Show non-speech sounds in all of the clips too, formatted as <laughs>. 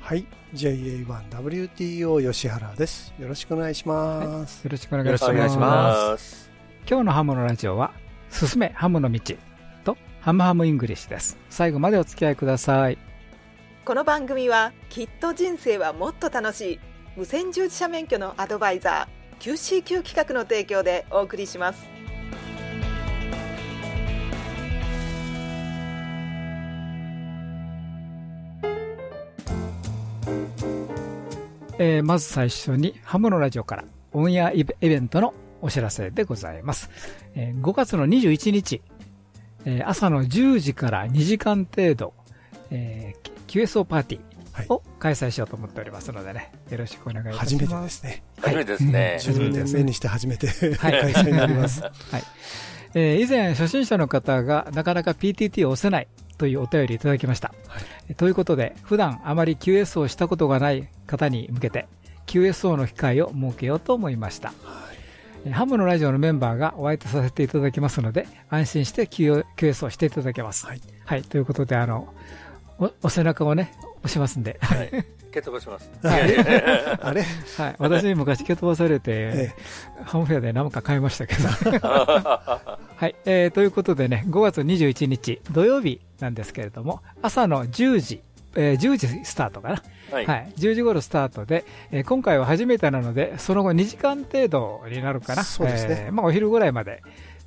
はい、JA1WTO 吉原です。よろしくお願いします。よろしくお願いします。よろしくお願いします今日のハムのラジオは、進めハムの道とハムハムイングリッシュです。最後までお付き合いください。この番組はきっと人生はもっと楽しい無線従事者免許のアドバイザー QCQ 企画の提供でお送りしますえーまず最初にハムのラジオからオンエアイベイベントのお知らせでございます。えー5月の21日、えー朝の10時から2時間程度、えー QSO パーティはいーを開催しようと思っておりますのでね、よろしくお願いいたします。初めてですね。はい初めてですね。初めてですね10年にして初めてはい開催になります。はい。えー以前、初心者の方がなかなか PTT を押せないというお便りいただきました。えということで、普段あまり QS をしたことがない方に向けて、QSO の機会を設けようと思いました。えーハムのラジオのメンバーがお相手させていただきますので、安心して QS をしていただけます。はい。はい。ということで、あの、おお背中をね、押しますんで。はい。蹴飛ばします。<laughs> <laughs> あれ？はい。私に昔蹴飛ばされて、えハムフェアで何か買いましたけど。<laughs> はい、えーということでね、5月21日土曜日なんですけれども、朝の10時、えー10時スタートかな。はい。はい、10時頃スタートで、えー今回は初めてなので、その後2時間程度になるかな。そうですねえーまあお昼ぐらいまで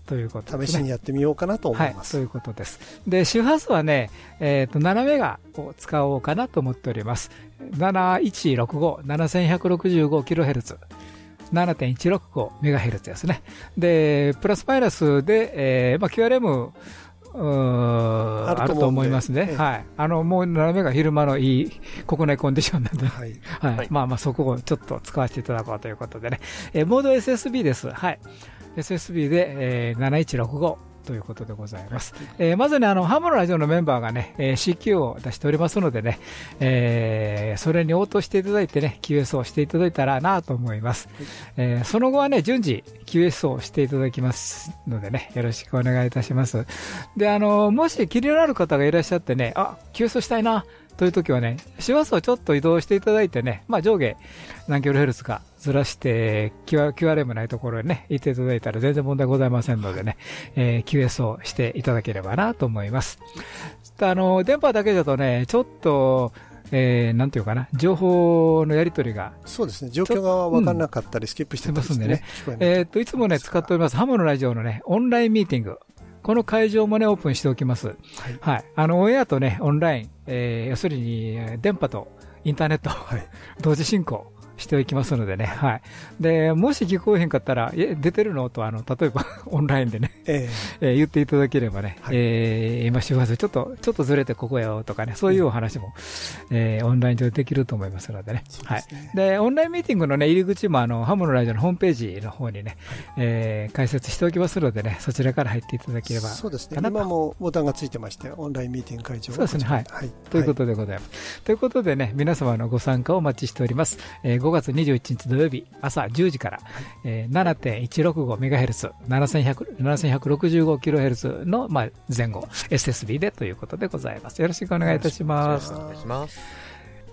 ということね。試しにやってみようかなと思はいい、ます。ということです。で、周波数はね、えっ、と、7メガを使おうかなと思っております。7165、7165kHz。7.165メガヘルツですね。で、プラスマイナスで、えーまあ、QRM、あるあると思いますね。ええはい。あの、もう7メガ昼間のいい国内コンディションなんで、はい。はい。はいまあまあそこをちょっと使わせていただこうということでね。えーモード SSB です。はい。SSB で、えー7165ということでございます。えーまずね、あの、ハムのラジオのメンバーがね、えー CQ を出しておりますのでね、えーそれに応答していただいてね、QS をしていただいたらなと思います。えーその後はね、順次 QS をしていただきますのでね、よろしくお願いいたします。で、あの、もし気になる方がいらっしゃってね、あ、QS したいな、という時はね、周波数をちょっと移動していただいてね、まあ上下何キロヘルツかずらして、QRM ないところにね、行っていただいたら全然問題ございませんのでね、えー QS をしていただければなと思います。あの、電波だけだとね、ちょっと、えーなんていうかな、情報のやり取りがそうですね。状況が分からなかったり、スキップしてたりしてね。えっと、いつもね、使っております、ハムのラジオのね、オンラインミーティング。この会場もね、オープンしておきます。はい。あの、オンエアとね、オンライン、えー要するに、えー電波とインターネット、はい。同時進行しておきますのでね、はい。で、もし聞こえへんかったら、え、出てるの？と、あの、例えば、<laughs> オンラインでね、ええー言っていただければね、はいえー今周波数ちょっと、ちょっとずれてここよとかね、そういうお話も、えーオンライン上でできると思いますのでね。はい。で、オンラインミーティングのね、入り口もあの、ハムのラジオのホームページの方にね、えー解説しておきますのでね、そちらから入っていただければ。そうですね。今もボタンがついてまして、オンラインミーティング会場そうですねはいはい。ということでございます。ということでね、皆様のご参加をお待ちしております。えー5月21日土曜日朝10時から、えー 7.165MHz、7165kHz の、まあ、前後、SSB でということでございます。よろしくお願いいたします。お願いします。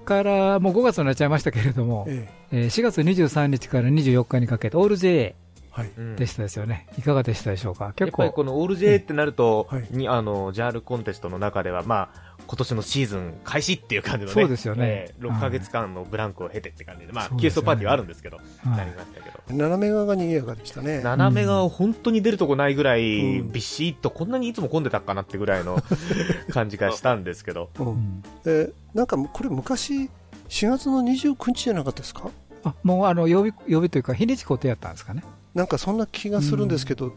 から、もう5月になっちゃいましたけれども、ええー4月23日から24日にかけて、オール JA えはい。うんでしたですよね。いかがでしたでしょうか？や結構、っぱりこのオール J ってなると、はいにあの、JAL コンテストの中では、まあ、今年のシーズン開始っていう感じのね、そうですよね。えー6ヶ月間のブランクを経てって感じで、まあ、そうですよね。QS パーティーはあるんですけど、はい。なりましたけど。斜め側が賑やかでしたね。斜めが本当に出るとこないぐらい、うん。ビシッとこんなにいつも混んでたかなってぐらいの <laughs> 感じがしたんですけど、う。うん。んえ、なんかこれ昔、4月の29日じゃなかったですか？あもうあの曜日曜日というか、日にち固定やったんですかね。なんかそんな気がするんですけど、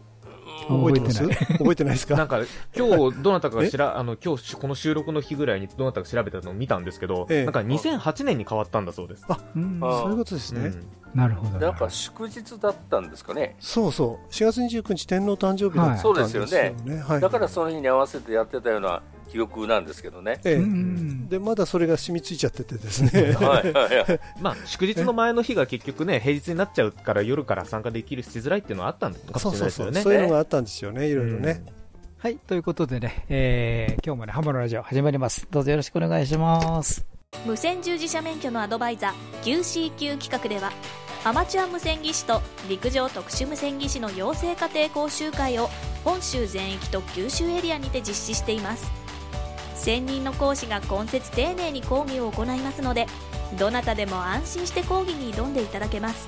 覚えてます？覚 <laughs> 覚えてないですか？なんか、今日、どなたかがしら、あの、今日、この収録の日ぐらいにどなたか調べたのを見たんですけど、ええなんか2008年に変わったんだそうです。うんあそういうことですね。うんなるほど。なんか祝日だったんですかね。そうそう。4月29日天皇誕生日だったんですよね。はいそうですはい。だからその日に合わせてやってたような記憶なんですけどね。ええうんで、まだそれが染みついちゃっててですね。はいはいはい。<laughs> まあ、祝日の前の日が結局ね、平日になっちゃうから夜から参加できるしづらいっていうのはあったのかもしそうそうそう。そういうのがあったんですよね、いろいろね。はい、ということでね、えー今日もね、ハモのラジオ始まります。どうぞよろしくお願いします。無線従事者免許のアドバイザー QCQ 企画ではアマチュア無線技師と陸上特殊無線技師の養成家庭講習会を本州全域と九州エリアにて実施しています専任の講師が今節丁寧に講義を行いますのでどなたでも安心して講義に挑んでいただけます。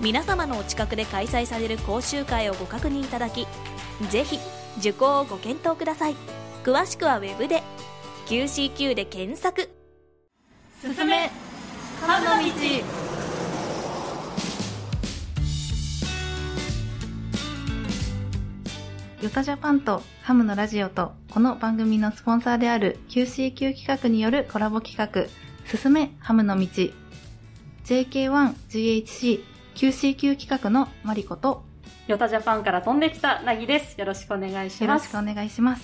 皆様のお近くで開催される講習会をご確認いただきぜひ受講をご検討ください。詳しくはウェブで QCQ で検索。進め春の道。ヨタジャパンとハムのラジオとこの番組のスポンサーである QCQ 企画によるコラボ企画進めハムの道 JK1GHC QCQ 企画のマリコとヨタジャパンから飛んできたなぎです。よろしくお願いします。よろしくお願いします。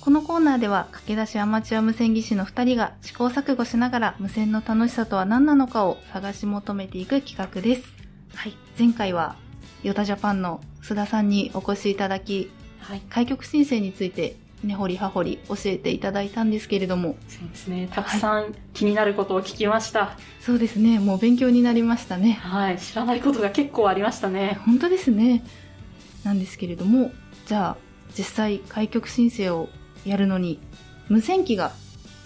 このコーナーでは駆け出しアマチュア無線技師の2人が試行錯誤しながら無線の楽しさとは何なのかを探し求めていく企画です。はい。前回はヨタジャパンの須田さんにお越しいただき、はい。開局申請について根掘り葉掘り教えていただいたんですけれども、そうですね。たくさん気になることを聞きました。そうですね、もう勉強になりましたね。はい。知らないことが結構ありましたね。本当ですね。なんですけれども、じゃあ実際開局申請をやるのに無線機が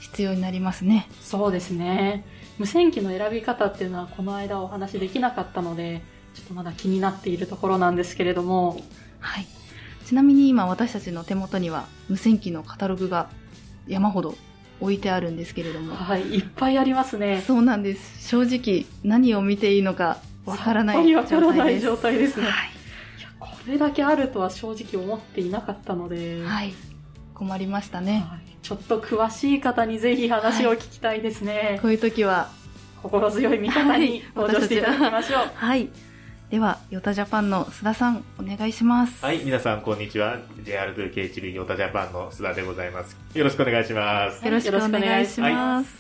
必要になりますね。そうですね。無線機の選び方っていうのはこの間お話できなかったので、ちょっとまだ気になっているところなんですけれども、はい。ちなみに今私たちの手元には無線機のカタログが山ほど置いてあるんですけれども、はい。いっぱいありますね。そうなんです。正直何を見ていいのかわからない状からない態です。状態ですね。はい。いやこれだけあるとは正直思っていなかったので、はい。困りましたね。はいちょっと詳しい方にぜひ話を聞きたいですね。こういう時は、心強い味方に登場していただきましょう。はい。では、ヨタジャパンの須田さん、お願いします。はい、皆さんこんにちは。JR2K1B ヨタジャパンの須田でございます。よろしくお願いします。よろしくお願いします。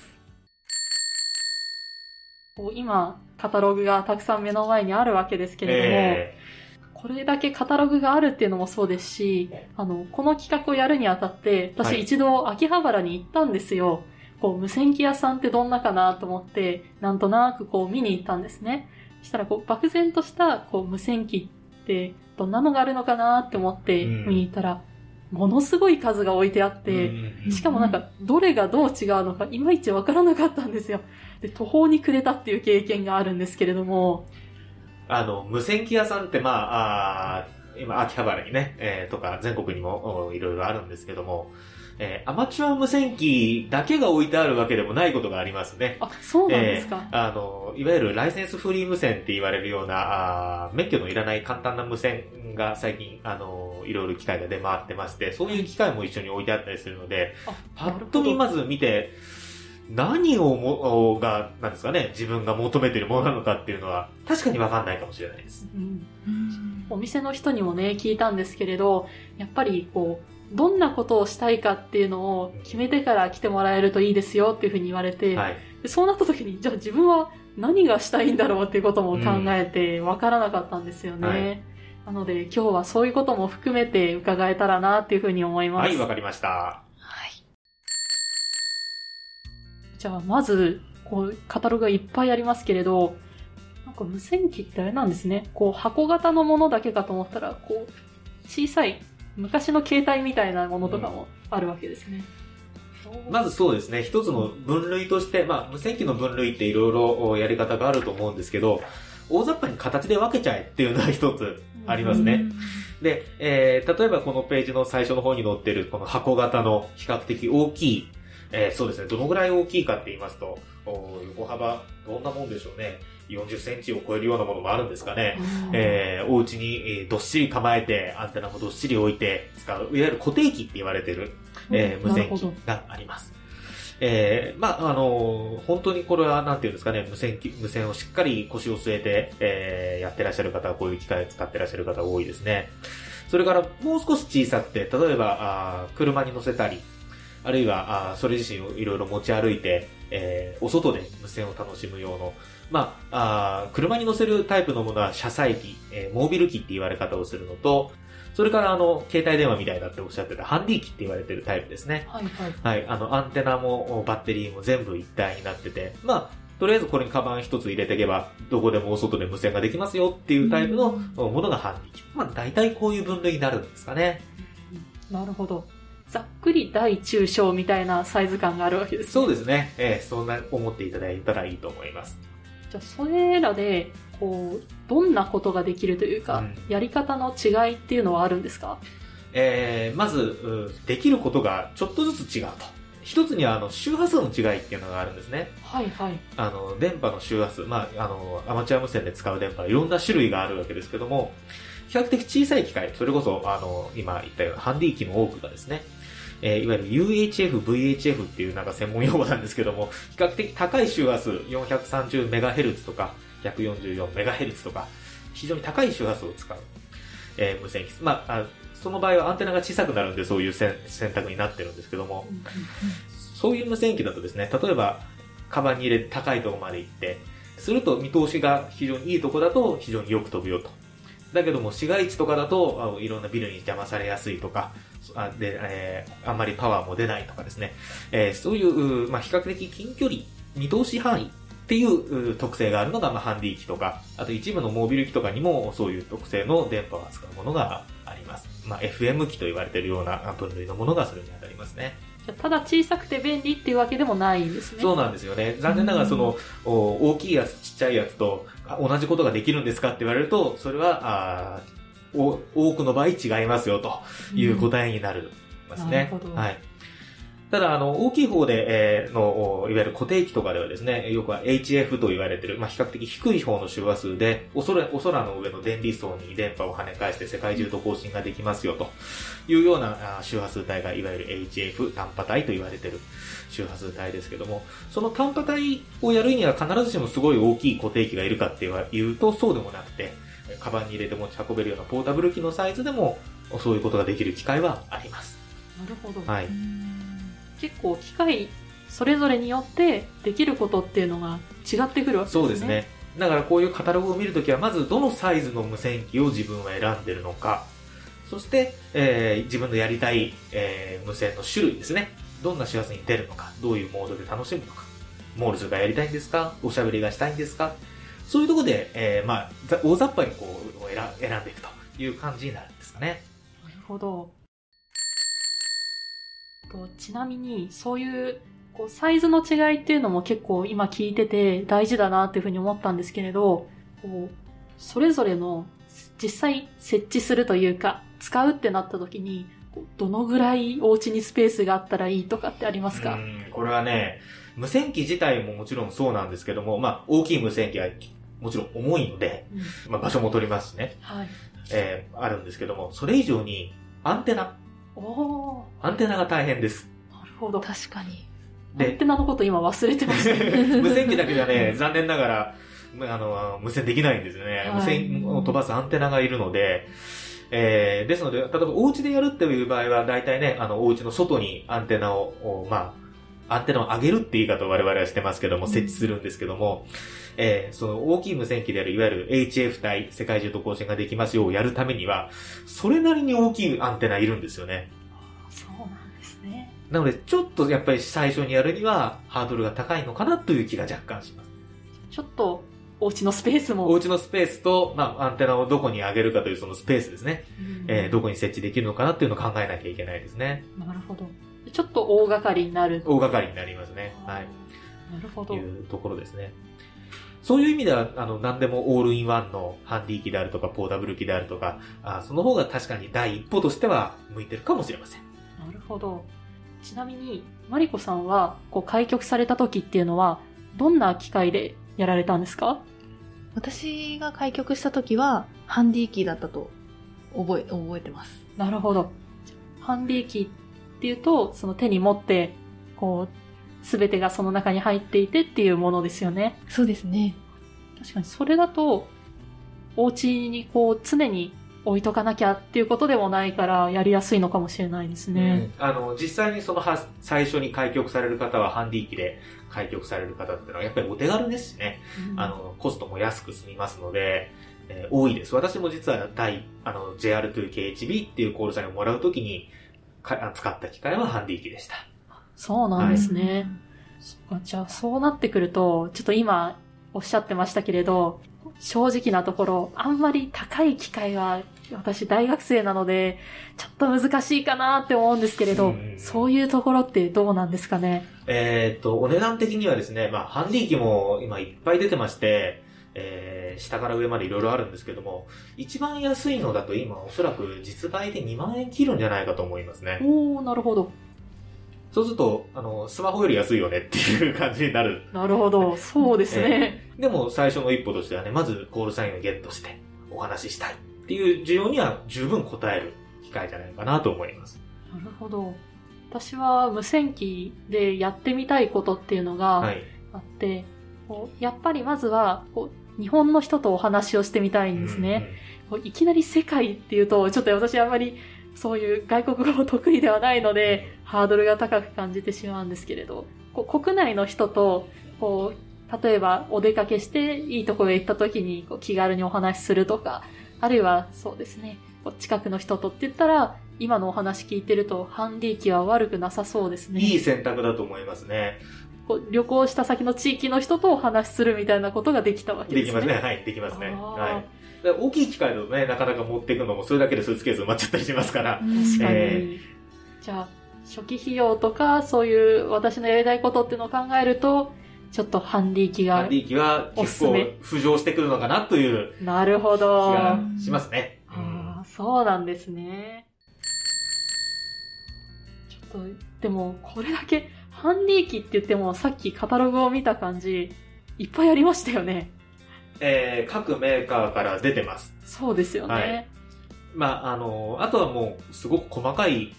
こう今、カタログがたくさん目の前にあるわけですけれども、えこれだけカタログがあるっていうのもそうですし、あの、この企画をやるにあたって、はい私一度秋葉原に行ったんですよ。こう、無線機屋さんってどんなかなと思って、なんとなくこう見に行ったんですね。そしたらこう、漠然としたこう、無線機ってどんなのがあるのかなって思ってうん。見に行ったら、ものすごい数が置いてあって、うん。しかもなんか、どれがどう違うのか、いまいちわからなかったんですよ。で、途方に暮れたっていう経験があるんですけれども、あの、無線機屋さんって、まあ、あー今、秋葉原にね、えーとか、全国にもおいろいろあるんですけども、えーアマチュア無線機だけが置いてあるわけでもないことがありますね。あ、そうなんですか。あの、いわゆるライセンスフリー無線って言われるような、あー免許のいらない簡単な無線が最近、あの、いろいろ機械が出回ってまして、そういう機械も一緒に置いてあったりするので、あパッと見まず見て、何をも、が、なんですかね、自分が求めているものなのかっていうのは、確かにわかんないかもしれないです。うんうんお店の人にもね、聞いたんですけれど、やっぱりこう、どんなことをしたいかっていうのを決めてから来てもらえるといいですよっていうふうに言われて、はい。でそうなった時に、じゃあ自分は何がしたいんだろうっていうことも考えて分からなかったんですよね。はいなので今日はそういうことも含めて伺えたらなっていうふうに思います。はい、わかりました。はい。じゃあまず、こう、カタログがいっぱいありますけれど、なんか無線機ってあれなんですね。こう、箱型のものだけかと思ったら、こう、小さい、昔の携帯みたいなものとかもあるわけですね。まずそうですね、一つの分類として、まあ、無線機の分類っていろいろやり方があると思うんですけど、大雑把に形で分けちゃえっていうのは一つありますね。で、えー、例えばこのページの最初の方に載ってるこの箱型の比較的大きい、えーそうですね。どのぐらい大きいかって言いますと、お横幅、どんなもんでしょうね。40センチを超えるようなものもあるんですかね。えーお家に、えーどっしり構えて、アンテナもどっしり置いて使う、いわゆる固定機って言われてる、えー無線機があります。えーまあ、あのー本当にこれは、なんていうんですかね、無線機、無線をしっかり腰を据えて、えーやってらっしゃる方は、こういう機械を使ってらっしゃる方が多いですね。それから、もう少し小さくて、例えば、あー車に乗せたり、あるいは、あーそれ自身をいろいろ持ち歩いて、えーお外で無線を楽しむ用の、まあ、あー車に乗せるタイプのものは車載機、えーモービル機って言われ方をするのと、それからあの、携帯電話みたいだっておっしゃってたハンディ機って言われてるタイプですね。はいはい。はい、あの、アンテナもバッテリーも全部一体になってて、まあ、とりあえずこれにカバン一つ入れていけば、どこでもお外で無線ができますよっていうタイプのものがハンディ機。まあ、大体こういう分類になるんですかね。なるほど。ざっくり大中小みたいなサイズ感があるわけですね。そうですね。えーそんな思っていただいたらいいと思います。じゃあ、それらで、こう、どんなことができるというか、うんやり方の違いっていうのはあるんですか？えーまず、うできることがちょっとずつ違うと。一つには、あの、周波数の違いっていうのがあるんですね。はいはい。あの、電波の周波数、まあ、あの、アマチュア無線で使う電波、いろんな種類があるわけですけども、比較的小さい機械、それこそ、あの、今言ったようなハンディ機の多くがですね、えーいわゆる UHF、VHF っていうなんか専門用語なんですけども、比較的高い周波数、430MHz とか、144MHz とか、非常に高い周波数を使う、えー無線機。まあ、あその場合はアンテナが小さくなるんで、そういう選選択になってるんですけども、そういう無線機だとですね、例えば、カバンに入れて高いところまで行って、すると見通しが非常にいいところだと非常によく飛ぶよと。だけども市街地とかだと、あいろんなビルに邪魔されやすいとか、あで、えーあんまりパワーも出ないとかですね、えーそういう、うまあ、比較的近距離、見通し範囲っていうう特性があるのが、まあ、ハンディ機とか、あと一部のモービル機とかにもそういう特性の電波を扱うものがあります。まあ、FM 機と言われているようなあ分類のものがそれに当たりますね。ただ小さくて便利っていうわけでもないんですね。そうなんですよね。残念ながらその、お大きいやつ、ちっちゃいやつとあ同じことができるんですかって言われると、それは、あーお多くの場合違いますよという答えになるますね。なるほどはい。ただ、あの、大きい方で、えーの、おいわゆる固定機とかではですね、よくは HF と言われている、まあ、比較的低い方の周波数で、お空お空の上の電離層に電波を跳ね返して世界中と更新ができますよというようなあ周波数帯が、いわゆる HF 単波帯と言われている周波数帯ですけども、その単波帯をやるには必ずしもすごい大きい固定機がいるかっていうと、そうでもなくて、カバンに入れて持ち運べるようなポータブル機のサイズでも、そういうことができる機会はあります。なるほど。はい。結構機械それぞれによってできることっていうのが違ってくるわけですね。そうですね。だからこういうカタログを見るときは、まずどのサイズの無線機を自分は選んでるのか、そして、えー自分のやりたい、えー無線の種類ですね。どんな周波数に出るのか、どういうモードで楽しむのか、モールスがやりたいんですか、おしゃべりがしたいんですか、そういうところで、えーまあ、ざ大雑把にこう選選んでいくという感じになるんですかね。なるほど。とちなみに、そういう、こう、サイズの違いっていうのも結構今聞いてて大事だなっていうふうに思ったんですけれど、こう、それぞれの実際設置するというか、使うってなった時に、どのぐらいお家にスペースがあったらいいとかってありますか？うんこれはね、無線機自体ももちろんそうなんですけども、まあ、大きい無線機はもちろん重いので、まあ、場所も取りますしね、はい。えーあるんですけども、それ以上にアンテナ、おー、アンテナが大変です。なるほど。確かに。アンテナのこと今忘れてましたね。<laughs> 無線機だけじゃね、残念ながら、むあの、無線できないんですよね。はい無線を飛ばすアンテナがいるので、えーですので、例えばお家でやるっていう場合は、大体ね、あの、お家の外にアンテナを、おまあ、アンテナを上げるって言い方を我々はしてますけども、設置するんですけども、えーその大きい無線機である、いわゆる HF 帯、世界中と更新ができますようやるためには、それなりに大きいアンテナいるんですよね。そうなんですね。なので、ちょっとやっぱり最初にやるには、ハードルが高いのかなという気が若干します。ちょっと、お家のスペースも。お家のスペースと、まあ、アンテナをどこに上げるかというそのスペースですね。うんえーどこに設置できるのかなっていうのを考えなきゃいけないですね。なるほど。ちょっと大掛かりになる。大掛かりになりますね。はい。なるほど。というところですね。そういう意味では、あの、何でもオールインワンのハンディ機であるとか、ポータブル機であるとか、あその方が確かに第一歩としては向いてるかもしれません。なるほど。ちなみに、マリコさんは、こう、開局された時っていうのは、どんな機械でやられたんですか？私が開局した時は、ハンディキーだったと覚え、覚えてます。なるほど。ハンディキーっていうと、その手に持って、こう、すべてがその中に入っていてっていうものですよね。そうですね。確かにそれだと、お家にこう常に置いとかなきゃっていうことでもないからやりやすいのかもしれないですね。うんあの、実際にそのは最初に開局される方はハンディ機で開局される方っていうのはやっぱりお手軽ですしね。あの、コストも安く済みますので、えー多いです。私も実は第、あの、JR2KHB っていうコールサインをもらうときにかあ使った機械はハンディ機でした。そうなんですね。そっかじゃあそうなってくると、ちょっと今おっしゃってましたけれど、正直なところ、あんまり高い機械は私大学生なので、ちょっと難しいかなって思うんですけれど、うんそういうところってどうなんですかね？えーっと、お値段的にはですね、まあ、ハンディ機も今いっぱい出てまして、えー、下から上までいろいろあるんですけども、一番安いのだと今おそらく実売で2万円切るんじゃないかと思いますね。おー、なるほど。そうすると、あの、スマホより安いよねっていう感じになる。なるほど。そうですね。でも最初の一歩としてはね、まずコールサインをゲットしてお話ししたいっていう需要には十分応える機会じゃないかなと思います。なるほど。私は無線機でやってみたいことっていうのがはい。あって、こうやっぱりまずはこう日本の人とお話をしてみたいんですね。こういきなり世界っていうと、ちょっと私あんまりそういう外国語も得意ではないので、ハードルが高く感じてしまうんですけれど、こう国内の人と、こう、例えばお出かけしていいところへ行った時にこう気軽にお話しするとか、あるいはそうですね、近くの人とって言ったら、今のお話聞いてると、ハンディ機は悪くなさそうですね。いい選択だと思いますね。こう旅行した先の地域の人とお話しするみたいなことができたわけですね。できますね。はい、できますね。はい。大きい機械だとね、なかなか持っていくのも、それだけでスーツケース埋まっちゃったりしますから。確かに。えじゃあ、初期費用とか、そういう私のやりたいことっていうのを考えると、ちょっとハンディ機がハンデ、ィ機は結構浮上してくるのかなというなるほ気ど。がしますね。ああ、そうなんですね。ちょっと、でも、これだけ、ハンディ機って言っても、さっきカタログを見た感じ、いっぱいありましたよね。えー各メーカーから出てます。そうですよね。はいまあ、あの、あとはもう、すごく細かい違い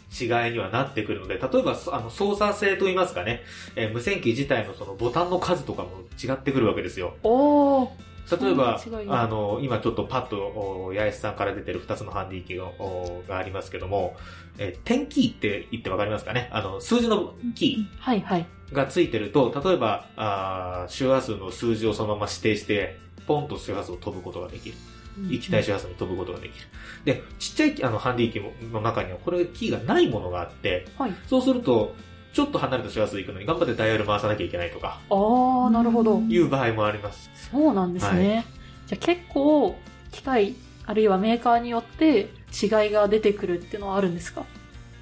にはなってくるので、例えば、そあの、操作性といいますかね、えー無線機自体のそのボタンの数とかも違ってくるわけですよ。おー。例えばあの、今ちょっとパッと、お八重洲さんから出てる2つのハンディ機がおがありますけども、えー、点キーって言ってわかりますかね？あの、数字のキはいはい。ーがついてると、例えば、あー周波数の数字をそのまま指定して、ポンと周波数を飛ぶことができる。行きたい周波数に飛ぶことができる。で、ちっちゃいあのハンディ機の中にはこれキーがないものがあって、はい。そうすると、ちょっと離れた周波数行くのに頑張ってダイヤル回さなきゃいけないとか、あー、なるほど。いう場合もあります。そうなんですね。じゃあ結構、機械、あるいはメーカーによって違いが出てくるっていうのはあるんですか？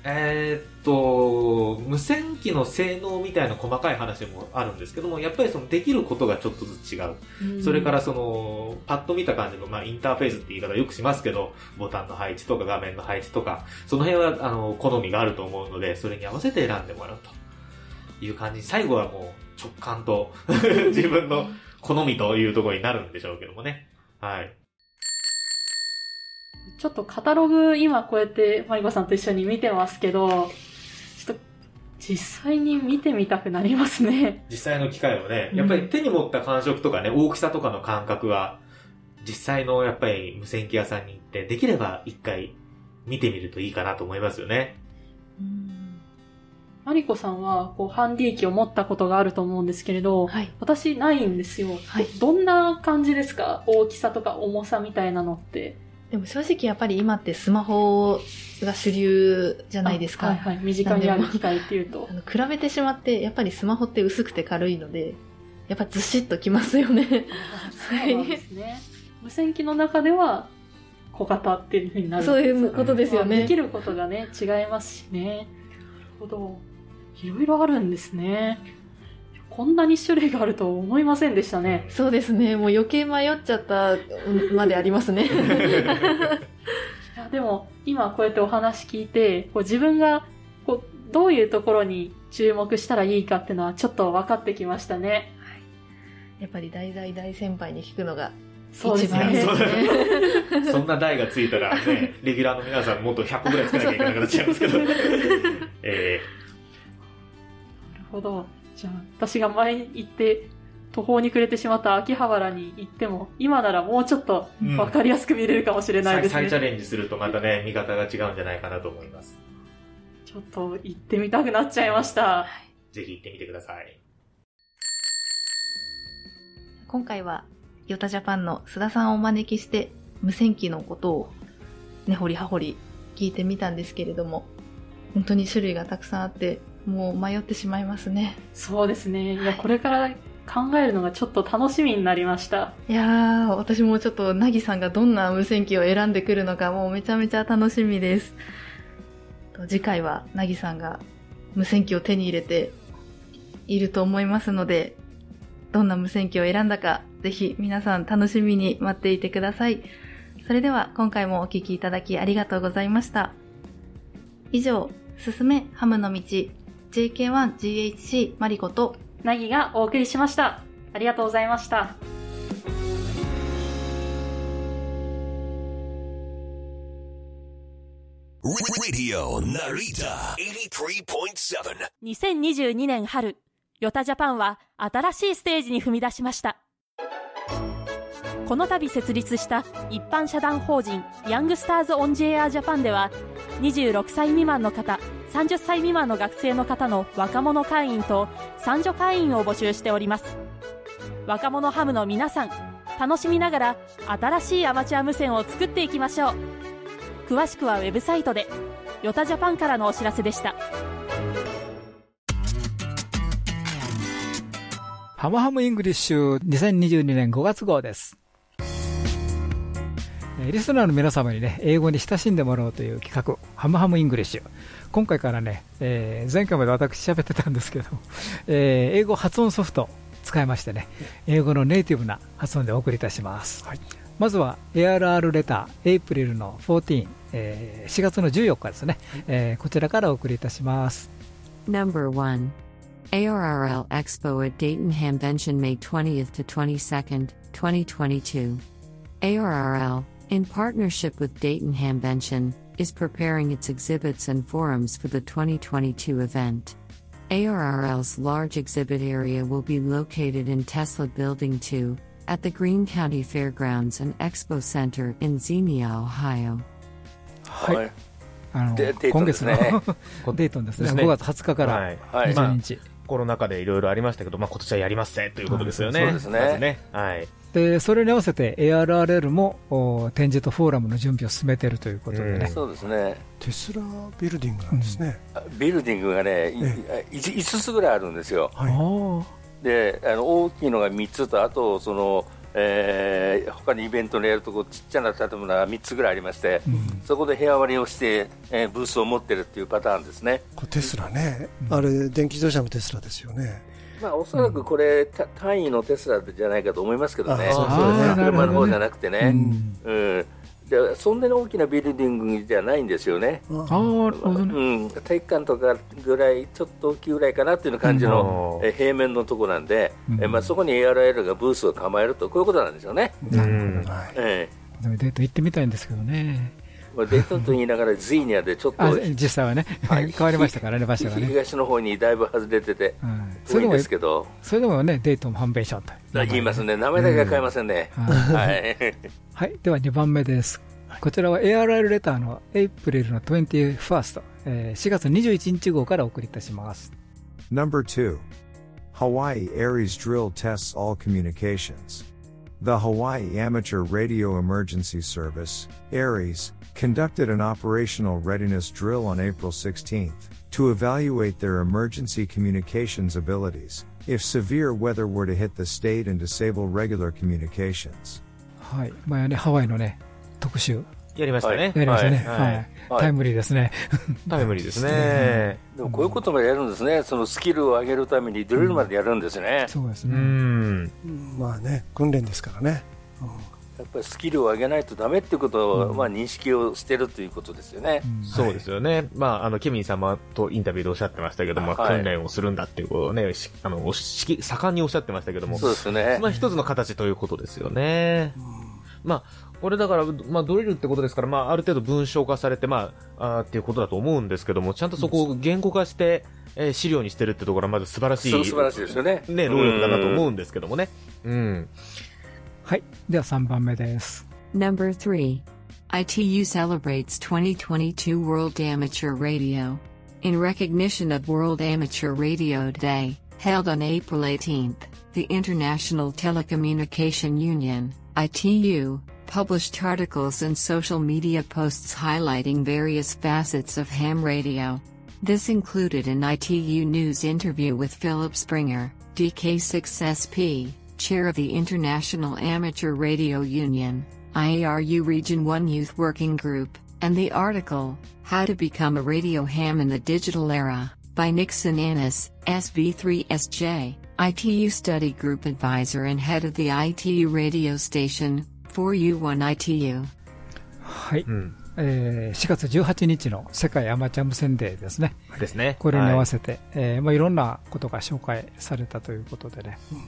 えーっと、無線機の性能みたいな細かい話もあるんですけども、やっぱりそのできることがちょっとずつ違う。それからその、パッと見た感じの、まあ、インターフェースって言い方よくしますけど、ボタンの配置とか画面の配置とか、その辺は、あの、好みがあると思うので、それに合わせて選んでもらうという感じ。最後はもう直感と <laughs> 自分の好みというところになるんでしょうけどもね。はい。ちょっとカタログ今こうやってマリコさんと一緒に見てますけど、ちょっと実際に見てみたくなりますね。実際の機械をね、うんやっぱり手に持った感触とかね、大きさとかの感覚は、実際のやっぱり無線機屋さんに行って、できれば一回見てみるといいかなと思いますよね。マリコさんはこうハンディ機を持ったことがあると思うんですけれど、はい。私ないんですよ。はいどんな感じですか？大きさとか重さみたいなのって。でも正直やっぱり今ってスマホが主流じゃないですか。はいはい。身近にある機械っていうとあ。の比べてしまって、やっぱりスマホって薄くて軽いので、やっぱずしっときますよね。<laughs> そうですね。無線機の中では小型っていうふうになるんですそういうことですよねまあでき。ることがね、違いますしね。なるほど。いろいろあるんですね。こんなに種類があると思いませんでしたね。そうですね。もう余計迷っちゃったまでありますね。<laughs> いやでも、今こうやってお話聞いて、こう自分がこうどういうところに注目したらいいかっていうのはちょっと分かってきましたね。やっぱり大大大先輩に聞くのがそうです一番いいでね。そんな台がついたらね、<laughs> レギュラーの皆さんもっと100個ぐらいつけなきゃいけなくなっちゃいますけど。<laughs> えなるほど。じゃあ、私が前に行って、途方に暮れてしまった秋葉原に行っても、今ならもうちょっとうん分かりやすく見れるかもしれーないですね。再再チャレンジするとまたね、見方が違うんじゃないかなと思います。ちょっと行ってみたくなっちゃいました。ぜひ行ってみてください。今回は、ヨタジャパンの須田さんをお招きして、無線機のことを根掘り葉掘り聞いてみたんですけれども、本当に種類がたくさんあって、もう迷ってしまいますね。そうですね。いや、これから考えるのがちょっと楽しみになりました。いやー、私もちょっと、なぎさんがどんな無線機を選んでくるのか、もうめちゃめちゃ楽しみです。と次回は、なぎさんが無線機を手に入れていると思いますので、どんな無線機を選んだか、ぜひ皆さん楽しみに待っていてください。それでは、今回もお聞きいただきありがとうございました。以上、すすめハムの道、JK1GHC マリコと、なぎがお送りしました。ありがとうございました。Radio Narita 83.7. 2022年春、ヨタジャパンは新しいステージに踏み出しました。この度設立した一般社団法人ヤングスターズ・オン・ジェア・ジャパンでは26歳未満の方30歳未満の学生の方の若者会員と三女会員を募集しております若者ハムの皆さん楽しみながら新しいアマチュア無線を作っていきましょう詳しくはウェブサイトで YOTA Japan からのお知らせでしたハムハムイングリッシュ2022年5月号です。えーリスナーの皆様にね、英語に親しんでもらおうという企画、ハムハムイングリッシュ。今回からね、えー前回まで私喋ってたんですけど、えー英語発音ソフト使いましてね、英語のネイティブな発音でお送りいたします。まずは ARR レター、エイプリルの14、えー4月の14日ですね、えーこちらからお送りいたします。Number 1. ARRL Expo at Dayton Hamvention May 20th to 22nd, 2022. ARRL, in partnership with Dayton Hamvention, is preparing its exhibits and forums for the 2022 event. ARRL's large exhibit area will be located in Tesla Building 2, at the Greene County Fairgrounds and Expo Center in Xenia, Ohio. はい。あのデデート今月のですね<laughs> デートンですね。ですね5月20日からはいはい22日。コロナ禍でいろいろありましたけど、まあ、今年はやりますぜということですよね。そうですねまずね。はい。 で、それに合わせて ARRL もお展示とフォーラムの準備を進めているということでね。そうですね。テスラビルディングなんですね。ビルディングがね、い5つぐらいあるんですよ。で、あの大きいのが3つと、あと、その、えー、他にイベントのやるとこちっちゃな建物が3つぐらいありまして、そこで部屋割りをして、えーブースを持ってるっていうパターンですね。テスラね、あれ、電気自動車のテスラですよね。まあ、おそらくこれ、た単位のテスラじゃないかと思いますけどね、あそうですね。車の方じゃなくてね、うん。うん。でそんなに大きなビルディングじゃないんですよね、ああ、なるほどね。うん、体育館とかぐらい、ちょっと大きいぐらいかなっていう感じの、うん。え平面のとこなんで、うん。えまあ、そこに ARL がブースを構えると、こういうことなんですよね。うん。え。でもデート行ってみたいんですけどね。えまあ、デートンと言いながら、ズイニアでちょっと、あ、実際はね、変わりましたからね、場所がね。東の方にだいぶ外れてて、それでも遠いんですけど、それでもね、デートもファンベーションと。言いますね、名前だけは変えませんね。はい <laughs> はい。では2番目です。こちらは ARL レターのエイプリルの 21st、えー4月21日号からお送りいたします。Number 2. Hawaii Aries drill tests all communications. The Hawaii Amateur Radio Emergency Service, ARIES, conducted an operational readiness drill on April 16th to evaluate their emergency communications abilities if severe weather were to hit the state and disable regular communications. はい。前はね、ハワイのね、特集。 やりましたね。やりましたね。はいタイムリーですね。タイムリーですね。でもこういうことまでやるんですね、そのスキルを上げるためにドリルまでやるんですね。そうですうね。ん。まあね、訓練ですからね。やっぱりスキルを上げないとダメっていうことを、まあ、認識をしてるということですよね。そうですよね。まあ、あの、ケミン様とインタビューでおっしゃってましたけども、はい訓練をするんだっていうことをね、しあの、おし盛んにおっしゃってましたけども。そうですねまあ、一つの形ということですよね。まあ、これだから、まあ、ドリルってことですから、まあ、ある程度文章化されて、まあ、あーっていうことだと思うんですけども、ちゃんとそこを言語化して、えー資料にしてるってところはまず素晴らしい。素晴らしいですよねね、労力だなと思うんですけどもね。うん。はい。では3番目です。Number 3. ITU celebrates 2022 World Amateur Radio. In recognition of World Amateur Radio Day, held on April 18th, the International Telecommunication Union, ITU, published articles and social media posts highlighting various facets of ham radio. This included an ITU News interview with Philip Springer, DK6SP, chair of the International Amateur Radio Union, IARU Region 1 Youth Working Group, and the article, How to Become a Radio Ham in the Digital Era, by Nixon Annis, SV3SJ, ITU Study Group Advisor and head of the ITU radio station, 4U1ITU. はい。えー4月18日の世界アマチュア無線デーですね。ですね。これに合わせて、えーまあ、いろんなことが紹介されたということでね。うん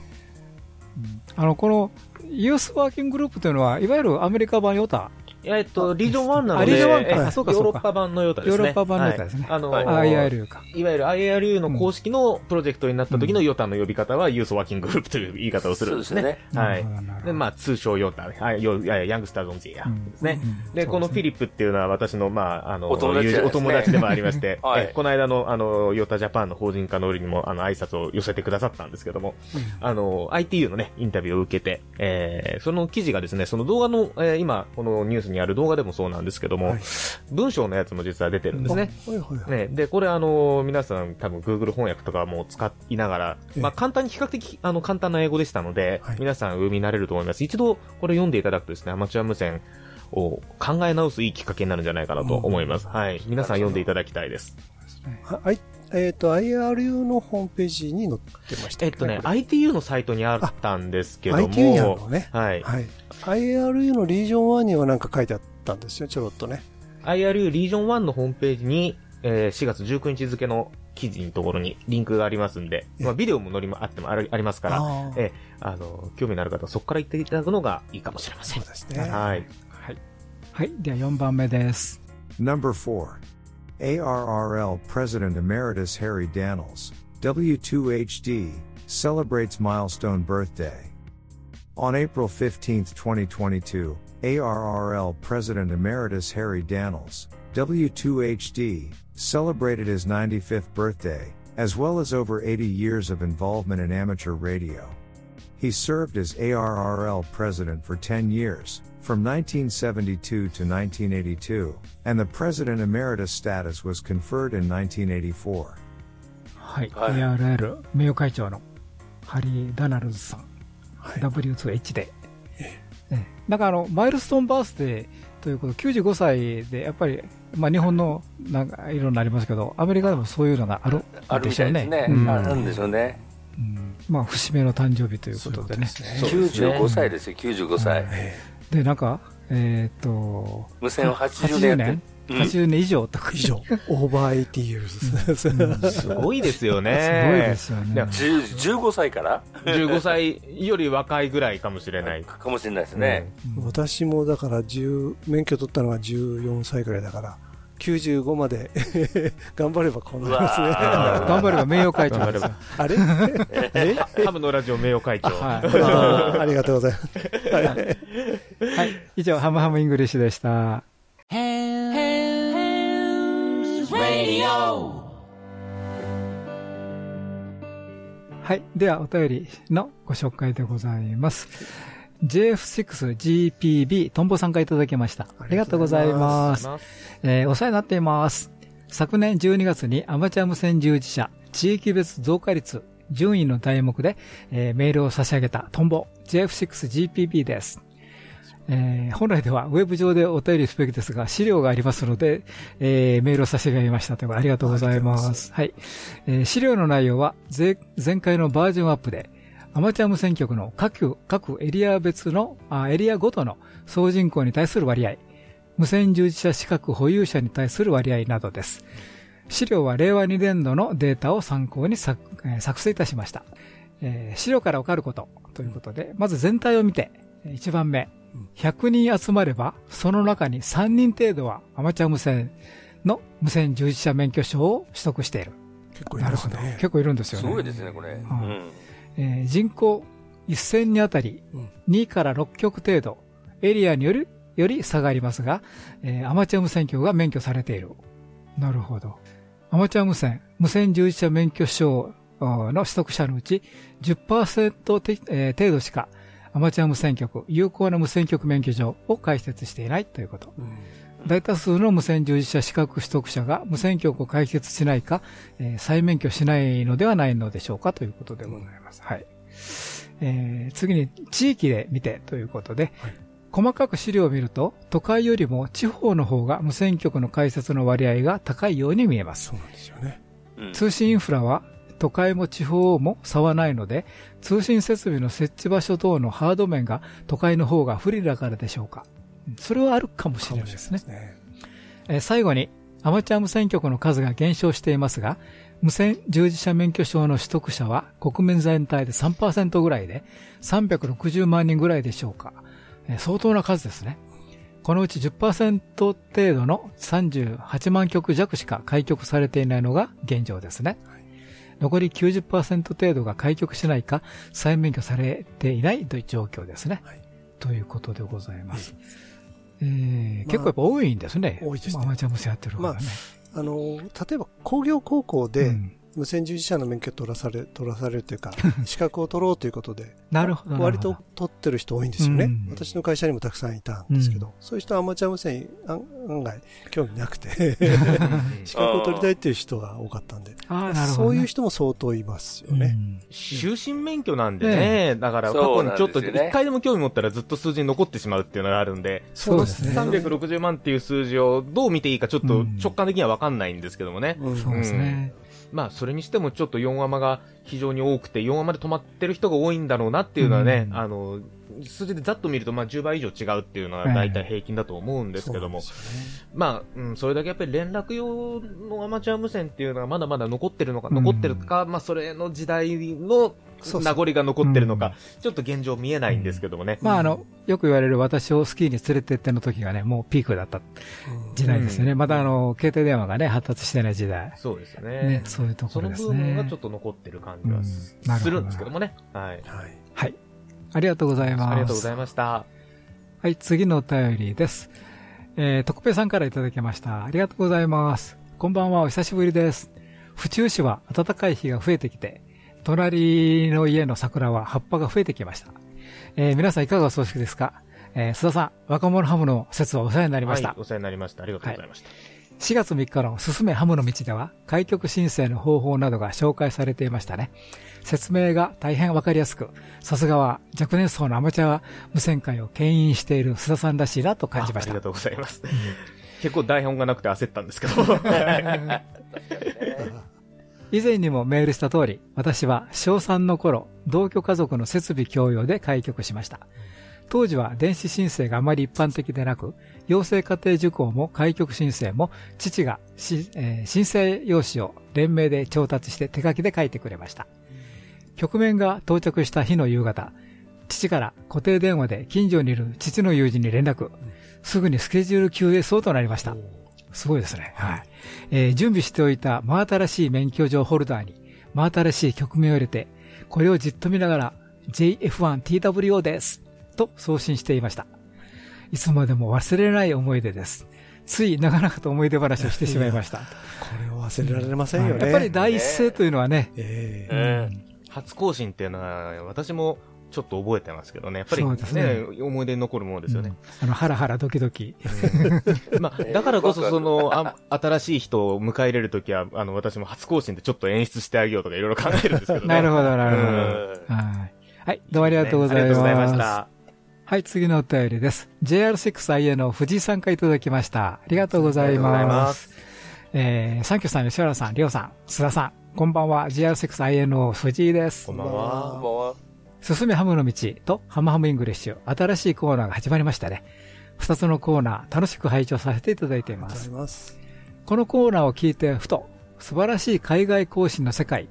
あの、この、 Youth Working Group というのは、いわゆるアメリカ版ヨタ。えっと、 Region 1なので、あ Region 1かえあそうかそうかヨーロッパ版のヨタですね。ヨーロッパ版のヨタですねはいあの、はい IARU か。いわゆる IRU の公式のプロジェクトになった時のヨタの呼び方は、 Youth Working Group という言い方をするんですね。そうですねはい。で、まあ、通称ヨタ、はい、ヨヤ Youngsters On The Air ですね。で、このフィリップっていうのは私の、まあ、あの、お友達ですね友お友達でもありまして、はいえこの間の、あの、ヨタジャパンの法人化の折にも、あの、挨拶を寄せてくださったんですけども、あの、ITU のね、インタビューを受けて、えー、その記事がですね、その動画の、えー今、このニュースにある動画でもそうなんですけども、文章のやつも実は出てるんですね。はいはいはいね、で、これあの、皆さん多分 Google 翻訳とかも使いながら、まあ簡単に比較的あの簡単な英語でしたので、皆さん読み慣れると思います。一度これ読んでいただくとですね、アマチュア無線を考え直すいいきっかけになるんじゃないかなと思います。はい。皆さん読んでいただきたいです。はい。えっ、と、IRU のホームページに載ってましたえっとね、ITU のサイトにあったんですけども、ITU にあるのね。はい。はい。IRU のリージョン1にはなんか書いてあったんですよ、ちょろっとね。IRU リージョン1のホームページに、えー4月19日付の記事のところにリンクがありますんで、まあ、ビデオも載りもあってもあるありますからえーあの、興味のある方はそこから行っていただくのがいいかもしれません。そうですねはい。はい。はい。では4番目です。Number 4. ARRL President Emeritus Harry Daniels, W2HD, celebrates milestone birthday. On April 15, 2022, ARRL President Emeritus Harry Daniels, W2HD, celebrated his 95th birthday, as well as over 80 years of involvement in amateur radio. He served as ARRL president for 10 years, from 1972 to 1982, and the president emeritus status was conferred in 1984. はい。はい ARL 名誉会長のハリー・ダナルズさん。W2H で。かあの、マイルストーンバースデーということ、95歳で、やっぱり、まあ日本の、なんかいろんなありますけど、アメリカでもそういうのがあるあるみでしたょうね。あるんですよね。まあ節目の誕生日ということでね。95歳ですよ、95歳。で、なんか、えーっと、無線を80 80年年うん ?80 年以上とか。以上。オーバー80 years ですね。すごいですよね。すごいですよねいや10 15歳から？15歳より若いぐらいかもしれない。<laughs> かもしれないですね。私もだから10、免許取ったのが14歳ぐらいだから、95まで <laughs> 頑張ればこうなりますね。<laughs> 頑張れば名誉会長ですよ <laughs> あれ？え？ハムのラジオ名誉会長。はいありがとうございます。はいはい。以上、ハムハムイングリッシュでした。Radio. はい。では、お便りのご紹介でございます。JF6GPB トンボさんからいただきました。ありがとうございます。えーお世話になっています。昨年12月にアマチュア無線従事者地域別増加率順位の題目で、えーメールを差し上げたトンボ JF6GPB です。えー本来ではウェブ上でお便りすべきですが、資料がありますので、えーメールを差し上げましたということでありがとうございます。はい。えー資料の内容は前前回のバージョンアップで、アマチュア無線局の各、各エリア別の、あエリアごとの総人口に対する割合、無線従事者資格保有者に対する割合などです。資料は令和2年度のデータを参考に作,、えー、作成いたしました。えー、資料からわかることということで、まず全体を見て、1番目、100人集まれば、その中に3人程度はアマチュア無線の無線従事者免許証を取得している。結構いますね。結構いるんですよね。すごいですね、これ。うんえー、人口1000人あたり2から6局程度、エリアによりより差がありますが、えー、アマチュア無線局が免許されている。なるほど。アマチュア無線、無線従事者免許証の取得者のうち10%、えー、程度しかアマチュア無線局、有効な無線局免許証を開設していないということ。大多数の無線従事者資格取得者が無線局を開設しないか、えー、再免許しないのではないのでしょうかということでございます。はい。えー、次に地域で見てということで、はい、細かく資料を見ると、都会よりも地方の方が無線局の開設の割合が高いように見えます。そうなんですよね。通信インフラは都会も地方も差はないので、通信設備の設置場所等のハード面が都会の方が不利だからでしょうか。それはあるかもしれないですね。すねえ最後に、アマチュア無線局の数が減少していますが、無線従事者免許証の取得者は国民全体で3%ぐらいで、360万人ぐらいでしょうか。え相当な数ですね。このうち10%程度の38万局弱しか開局されていないのが現状ですね。残り90%程度が開局しないか再免許されていないという状況ですね。はい、ということでございます。結構やっぱ多いんですね。多いですね。アマチュア無線やってるからね。まあ、あの、例えば工業高校で、うん無線従事者の免許取らされ、取らされるというか、<laughs> 資格を取ろうということで、なるほど。割と取ってる人多いんですよね。私の会社にもたくさんいたんですけど、そういう人はアマチュア無線案外興味なくて <laughs> 資格を取りたいっていう人が多かったんで、<laughs> そういう人も相当いますよね。終身免許なんでね、だから過去にちょっと一回でも興味持ったらずっと数字に残ってしまうっていうのがあるんで、そうですね。360万っていう数字をどう見ていいかちょっと直感的にはわかんないんですけどもね。そうですね。まあ、それにしてもちょっと4話マが非常に多くて、4話マで止まってる人が多いんだろうなっていうのはね、うん、あの、数字でざっと見ると、まあ、10倍以上違うっていうのは大体平均だと思うんですけども、えーね、まあ、うん、それだけやっぱり連絡用のアマチュア無線っていうのがまだまだ残ってるのか、残ってるか、まあ、それの時代の名残が残ってるのか、ちょっと現状見えないんですけどもね。まあ、あの、よく言われる私をスキーに連れてっての時がね、もうピークだった時代ですよね。またあの、携帯電話がね、発達してない時代。そうですね。ねそういうところですね。その部分がちょっと残ってる感じはするんですけどもね。はい。はい。ありがとうございます。ありがとうございました。はい、次のお便りです。えー、徳平さんからいただきました。ありがとうございます。こんばんは、お久しぶりです。府中市は暖かい日が増えてきて、隣の家の桜は葉っぱが増えてきました。えー、皆さんいかがお過ごしですか？えー、須田さん、若者ハムの説はお世話になりました。はい、お世話になりました。ありがとうございました。はい4月3日の進めハムの道では、開局申請の方法などが紹介されていましたね。説明が大変わかりやすく、さすがは若年層のアマチュア無線会を牽引している須田さんらしいなと感じました。ありがとうございます。結構台本がなくて焦ったんですけど。<laughs> 以前にもメールした通り、私は小3の頃、同居家族の設備共用で開局しました。当時は電子申請があまり一般的でなく、養成家庭受講も開局申請も父が、えー、申請用紙を連名で調達して手書きで書いてくれました。局面が到着した日の夕方、父から固定電話で近所にいる父の友人に連絡。すぐにスケジュール QS となりました。すごいですね。はい。えー、準備しておいた真新しい免許状ホルダーに真新しい曲名を入れて、これをじっと見ながら JF1TWO ですと送信していました。いつまでも忘れない思い出です。つい長々と思い出話をしてしまいました。これを忘れられませんよね。やっぱり第一声というのはね、えー、うん、初更新っていうのは私もちょっと覚えてますけどね。やっぱりね、ね思い出に残るものですよね。うん、あの、ハラハラドキドキ。うん、まあ、だからこそ、その、あ新しい人を迎え入れるときは、あの、私も初更新でちょっと演出してあげようとかいろいろ考えるんですけどね。<laughs> なるほど、なるほど。はい。はい、どうもありがとうございます。ありがとうございました。はい、次のお便りです。JR6IA の藤井さんからいただきました。ありがとうございます。ありがとうございます。えー、サンキューさん、吉原さん、りょうさん、須田さん、こんばんは。JR6IA の藤井です。こんばんは。こんばんは。進めハムの道とハムハムイングリッシュ、新しいコーナーが始まりましたね。二つのコーナー、楽しく拝聴させていただいています。まずこのコーナーを聞いて、ふと、素晴らしい海外交信の世界、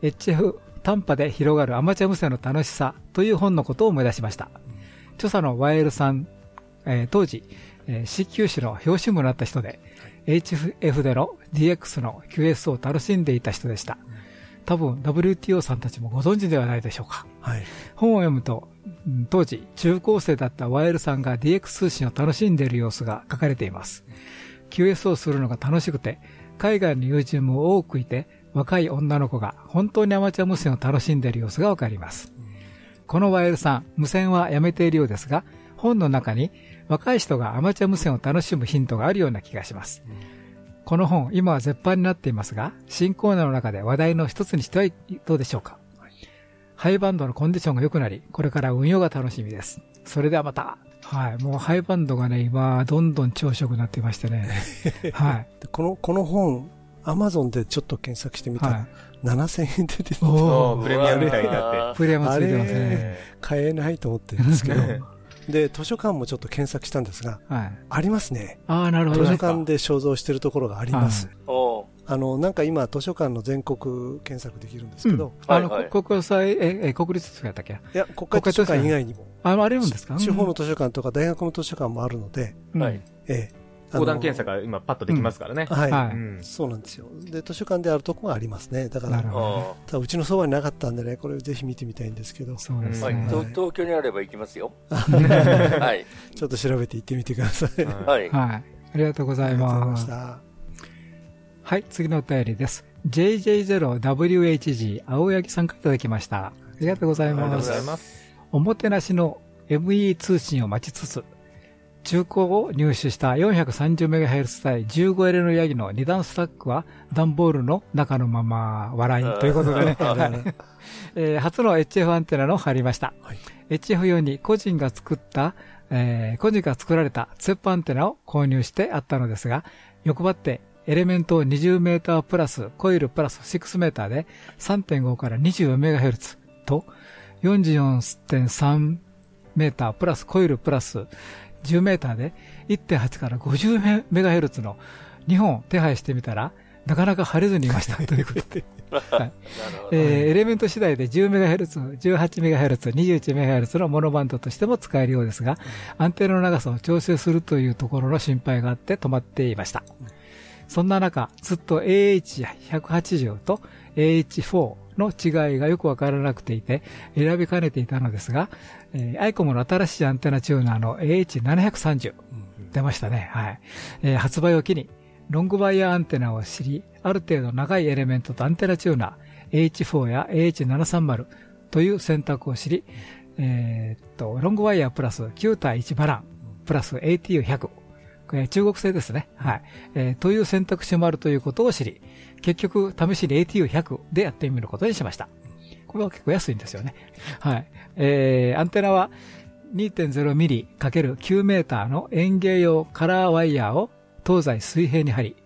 HF 短波で広がるアマチュア無線の楽しさという本のことを思い出しました。著者のワイエルさん、えー、当時、えー、C 級誌の表紙部になった人で、はい、HF での DX の QS を楽しんでいた人でした。多分 WTO さんたちもご存知ではないでしょうか。はい、本を読むと、当時中高生だったワイエルさんが DX 通信を楽しんでいる様子が書かれています。QS をするのが楽しくて、海外の友人も多くいて、若い女の子が本当にアマチュア無線を楽しんでいる様子がわかります。このワイエルさん、無線はやめているようですが、本の中に若い人がアマチュア無線を楽しむヒントがあるような気がします。この本、今は絶版になっていますが、新コーナーの中で話題の一つにしてはどうでしょうか？ハイバンドのコンディションが良くなり、これから運用が楽しみです。それではまた。はい。もうハイバンドがね、今、どんどん朝食になっていましてね。<laughs> はい。この、この本、アマゾンでちょっと検索してみたら、はい、7000円で出てた。プレミアムみたいになって。プレミアムついてますね。買えないと思ってるんですけど。で、図書館もちょっと検索したんですが、はい、ありますね。ああ、なるほど。図書館で肖像してるところがあります。はい、あの、なんか今、図書館の全国検索できるんですけど、うん、あの、はいはい、国際、え、え、国立図書館やっけ？いや、国会図書館以外にも。あ、あれるんですか？地方の図書館とか大学の図書館もあるので、はい。ええ、横断検査が今パッとできますからね。はい、そうなんですよ。で、図書館であるとこがありますね。だから、たうちのそばになかったんでね、これぜひ見てみたいんですけど。そうですね。東京にあれば行きますよ。<laughs> はい。ちょっと調べて行ってみてください。はい。はい。ありがとうございます。はい、次のお便りです。JJ0WHG 青柳さんからいただきました。ありがとうございます。ありがとうございます。おもてなしの ME 通信を待ちつつ、中古を入手した 430MHz 対 15L のヤギの2段スタックは段ボールの中のまま笑いということでね、<laughs> <laughs> えー、初の HF アンテナの貼りました。はい、HF 用に個人が作った、えー、個人が作られたツェップアンテナを購入してあったのですが、欲張ってエレメントを20メータープラスコイルプラス6メーターで3.5から 24MHz と44.3メータープラスコイルプラス10メーターで1.8から50メガヘルツの2本手配してみたら、なかなか晴れずにいました。<laughs> ということで。<laughs> はい。えー、エレメント次第で10メガヘルツ、18メガヘルツ、21メガヘルツのモノバンドとしても使えるようですが、アンテナの長さを調整するというところの心配があって止まっていました。そんな中、ずっと AH180 と AH4 の違いがよくわからなくていて、選びかねていたのですが、えー、アイコムの新しいアンテナチューナーの AH730、出ましたね。はい。えー、発売を機に、ロングワイヤーアンテナを知り、ある程度長いエレメントとアンテナチューナー、H4 や AH730 という選択を知り、えー、っと、ロングワイヤープラス9対1バラン、プラス ATU100、えー、中国製ですね。はい。えー、という選択肢もあるということを知り、結局、試しに ATU100 でやってみることにしました。これは結構安いんですよね。はい。えー、アンテナは 2.0mm×9 メーターの園芸用カラーワイヤーを東西水平に貼り、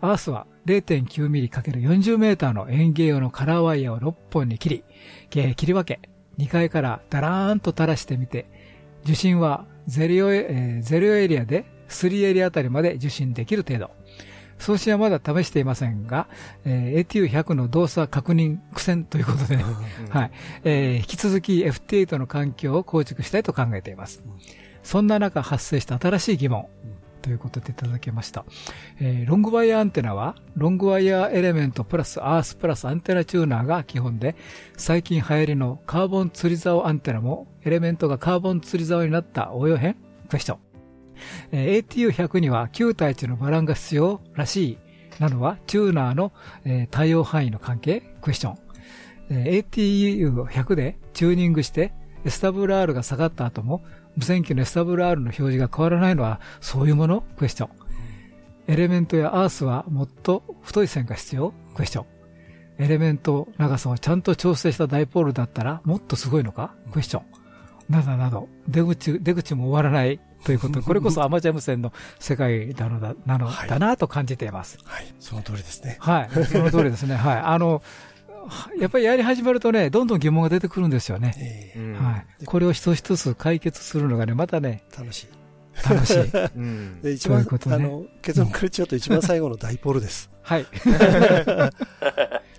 アースは 0.9mm×40 メーターの園芸用のカラーワイヤーを6本に切り、切り分け、2階からダラーンと垂らしてみて、受信はゼロ、えー、ゼロエリアで3エリアあたりまで受信できる程度。送信はまだ試していませんが、えー、ATU100 の動作確認苦戦ということで、ね、<laughs> はい、えー、引き続き FT8 の環境を構築したいと考えています。そんな中発生した新しい疑問。ということでいただきました。えー、ロングワイヤーアンテナは、ロングワイヤーエレメントプラスアースプラスアンテナチューナーが基本で、最近流行りのカーボン釣り竿アンテナも、エレメントがカーボン釣り竿になった応用編？クエスチョン。え、ATU100 には9対1のバランが必要らしいなのはチューナーの、え、対応範囲の関係？クエスチョン。え、ATU100 でチューニングして SWR が下がった後も無線機の SWR の表示が変わらないのはそういうもの？クエスチョン。エレメントやアースはもっと太い線が必要？クエスチョン。エレメント長さをちゃんと調整したダイポールだったらもっとすごいのか？クエスチョン。などなど、出口、出口も終わらないということで、<laughs> これこそアマチュア無線の世界なのだ、なのだなと感じています。はい、その通りですね。はい、その通りですね。<laughs> はい。あの、やっぱりやり始めるとね、どんどん疑問が出てくるんですよね。えー、はい。これを一つ一つ解決するのがね、またね、楽しい。楽しい。<laughs> うん、で一番、あの、結論から言っちゃうと一番最後のダイポールです。はい。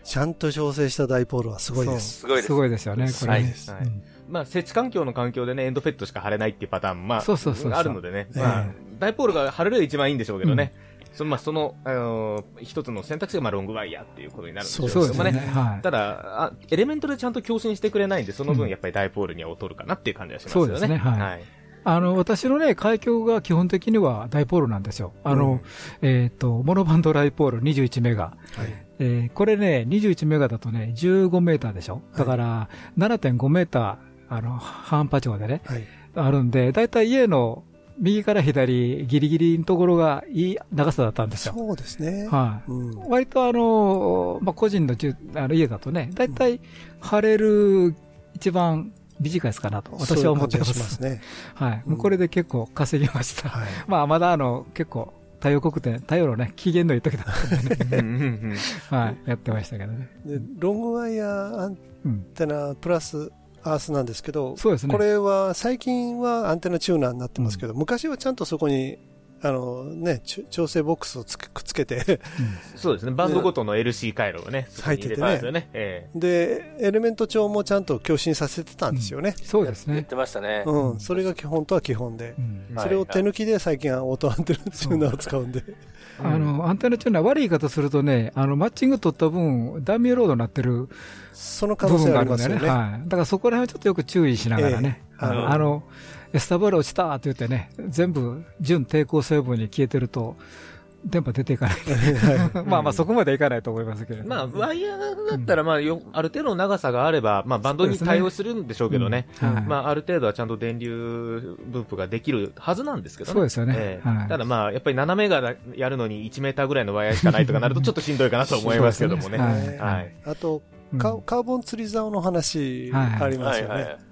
ちゃんと調整したダイポールはすごいです。すごいです。すごいですよね、これ。はい。まあ、設置環境の環境でね、エンドフェットしか貼れないっていうパターン、まあ、そうそうそうあるのでね、まあ、ダイポールが貼れれば一番いいんでしょうけどね。そのまあ、その、あのー、一つの選択肢がまあロングワイヤーっていうことになるんでしょうけどもね。ねはい、ただあ、エレメントでちゃんと共振してくれないんで、その分やっぱりダイポールには劣るかなっていう感じがしますよね。そうですね。はい。はいあの、私のね、海峡が基本的にはダイポールなんですよ。あの、うん、えっ、ー、と、モノバンドダイポール21メガ。はい、えー、これね、21メガだとね、15メーターでしょ。だから7.5メーター、あの、半波長でね、はい、あるんで、だいたい家の右から左、ギリギリのところがいい長さだったんですよ。そうですね。はい、うん、割とあの、まあ、個人のあの家だとね、だいたい晴れる一番短いですかなと、私は思ってます。ますね。<laughs> はい。うん、これで結構稼ぎました。はい、まあ、まだあの、結構、太陽国店、太陽のね、機嫌のいい時だったんでね。<laughs> はい。やってましたけどね。で、ロングワイヤーアンテナプラスアースなんですけど、そうですね。これは最近はアンテナチューナーになってますけど、うん、昔はちゃんとそこにあのね、調整ボックスをつくっつけて、うん、そうですね、バンドごとの LC 回路がね、<laughs> 入っててね、ね。えー、で、エレメント帳もちゃんと共振させてたんですよね。うん、そうですね。言ってましたね。うん、それが基本とは基本で、うん、それを手抜きで最近はオートアンテナチューナーを使うんで。あの、アンテナチューナー悪い言い方するとね、あの、マッチング取った分、ダミーロードになってるその可能性がありますよね。はい。だからそこら辺はちょっとよく注意しながらね、えー、あの、エスタブール落ちたって言ってね、全部準抵抗成分に消えてると、電波出ていかない <laughs> まあまあそこまでいかないと思いますけど、まあワイヤーだったらまあよ、ある程度の長さがあれば、まあバンドに対応するんでしょうけどね。まあある程度はちゃんと電流分布ができるはずなんですけどね。そうですよね。ただまあやっぱり斜めがやるのに1メーターぐらいのワイヤーしかないとかなるとちょっとしんどいかなと思いますけどもね。はい。あと、カーボン釣り竿の話ありますよね。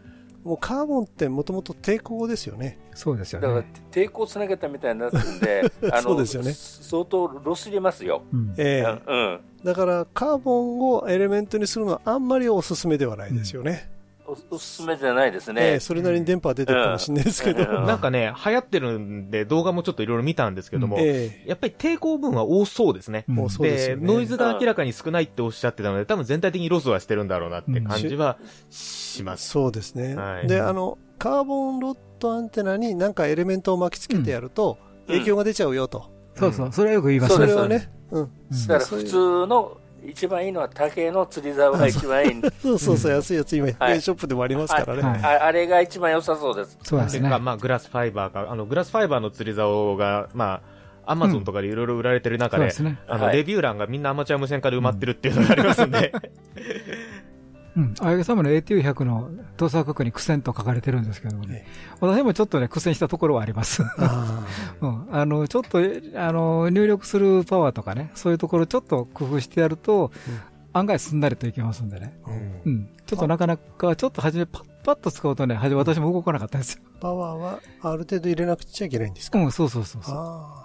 もうカーボンってもともと抵抗ですよね。そうですよね。だから抵抗つなげたみたいになってるんで、<laughs> あのそうですよね。相当ロス入れますよ。うん、ええー、うん。だからカーボンをエレメントにするのはあんまりおすすめではないですよね。うんおすすめじゃないですね。えー、それなりに電波は出てるかもしれないですけど。うん、なんかね、流行ってるんで動画もちょっといろいろ見たんですけども、えー、やっぱり抵抗分は多そうですね。うん、で、ね、ノイズが明らかに少ないっておっしゃってたので、多分全体的にロスはしてるんだろうなって感じはします。そうですね。はい、で、あの、カーボンロッドアンテナになんかエレメントを巻き付けてやると、影響が出ちゃうよと。そうそう、それはよく言いますね。それはね。うん。だから普通の一番いいのは竹の釣り竿が一番いい <laughs> そうそうそう、安いやつ今、100円ショップでもありますからね。あれが一番良さそうです。そうですね。まあ、グラスファイバーか、あの、グラスファイバーの釣り竿が、まあ、アマゾンとかでいろいろ売られてる中で、あの、レビュー欄がみんなアマチュア無線化で埋まってるっていうのがありますんで。<laughs> うん。あやげ様の ATU100 の動作確認苦戦と書かれてるんですけどもね。私もちょっとね、苦戦したところはあります。あ <laughs> うん。あの、ちょっと、あの、入力するパワーとかね、そういうところちょっと工夫してやると、案外すんなりといけますんでね。うん。ちょっとなかなか、ちょっと初めパッパッと使うとね、はじめ私も動かなかったんですよ。パワーはある程度入れなくちゃいけないんですか？うん、そうそうそうそ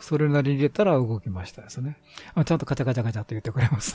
う。それなりに入れたら動きましたですね。ちゃんとカチャカチャカチャと言ってくれます。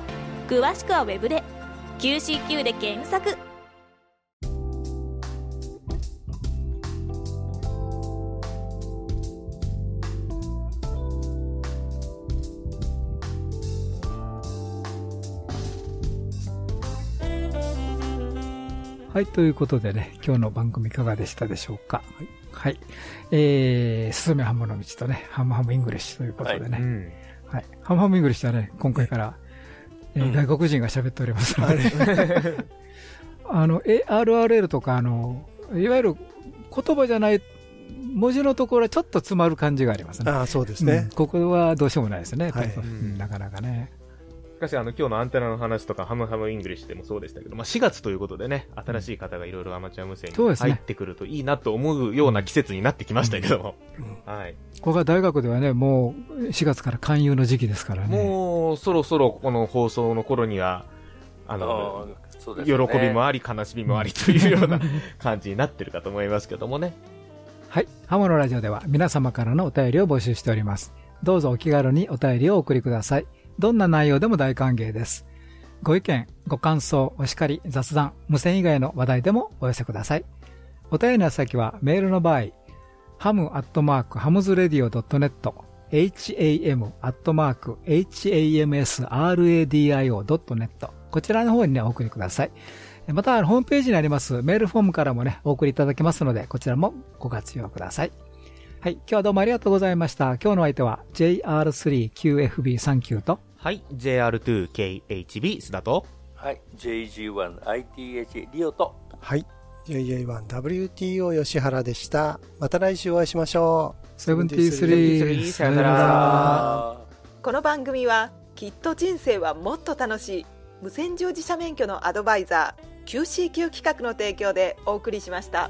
詳しくはウェブで QCQ で検索はい、ということでね、今日の番組いかがでしたでしょうか？はい。はい、えー、すすめハムの道とね、ハムハムイングリッシュということでね。はい。うん、はい、ハムハムイングリッシュはね、今回から、えー、外国人が喋っておりますので、あ <laughs> の、 ARRL とか、あの、いわゆる言葉じゃない文字のところはちょっと詰まる感じがありますね。ああ、そうですね、うん、ここはどうしようもないですね、はい、なかなかね。かしあの今日のアンテナの話とかハムハムイングリッシュでもそうでしたけど、まあ4月ということでね、新しい方がいろいろアマチュア無線に入ってくるといいなと思うような季節になってきましたけども。はい。高校大学ではね、もう4月から勧誘の時期ですからね。もうそろそろこの放送の頃には、あの、ね、喜びもあり悲しみもありというような感じになってるかと思いますけどもね。はい。ハムのラジオでは皆様からのお便りを募集しております。どうぞお気軽にお便りをお送りください。どんな内容でも大歓迎です。ご意見、ご感想、お叱り、雑談、無線以外の話題でもお寄せください。お便りの先はメールの場合、 ham アットマーク hamsradio.net、ham.hamsradio.net こちらの方にね、お送りください。また、ホームページにありますメールフォームからもね、お送りいただけますので、こちらもご活用ください。はい。今日はどうもありがとうございました。今日の相手は JR3QFB39 と、はい。JR2KHB 須田と、はい。JG1ITH リオと、はい。JA1WTO 吉原でした。また来週お会いしましょう。73さよなら。この番組は、きっと人生はもっと楽しい、無線乗自社免許のアドバイザー、QCQ 企画の提供でお送りしました。